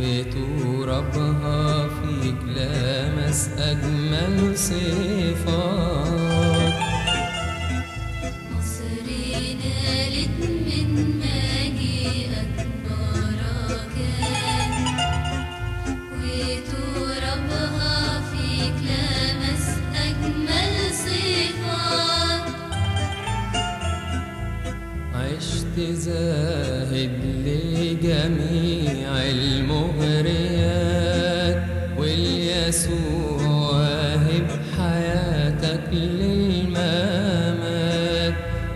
وتو ربها فيك لامس أجمل صفات وهب حياتك للممات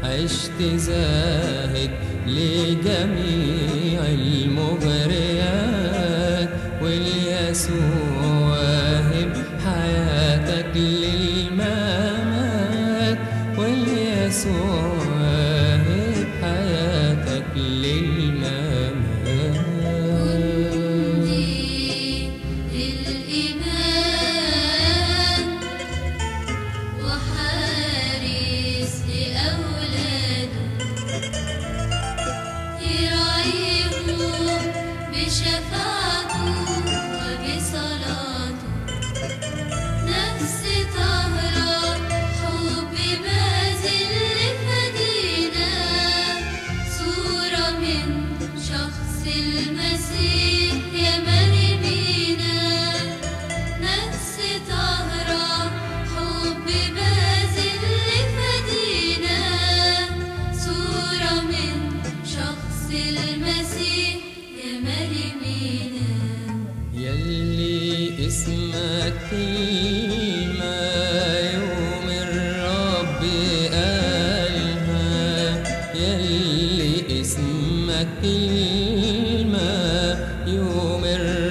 عشت تزاهد لجميع المغريات. واليسوع وهب حياتك للممات واليسوع 很 اسمك الماء يمر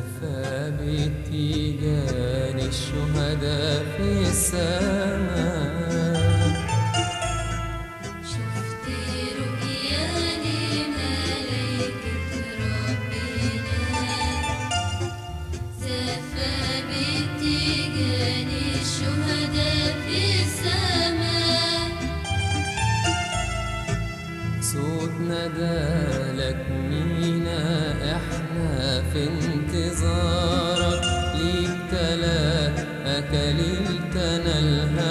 وكفى باتجان الشهداء في السماء. كللتنا الهوى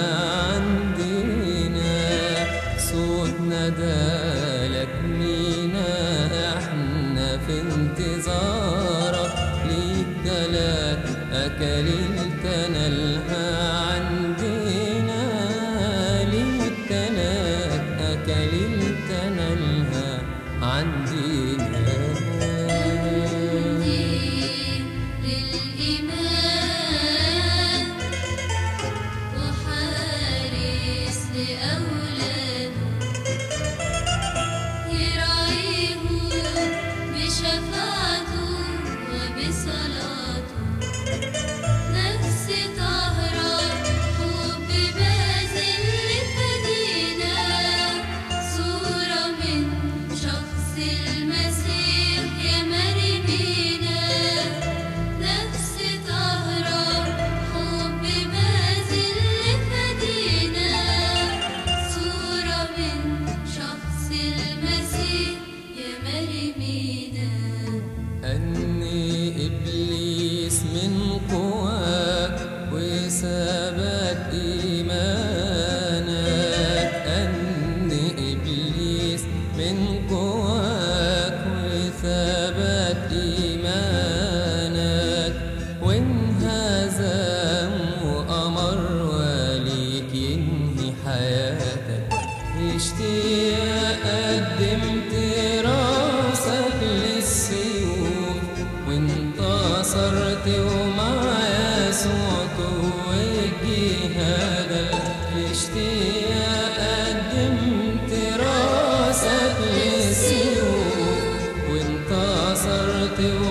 من قوة hazırdı o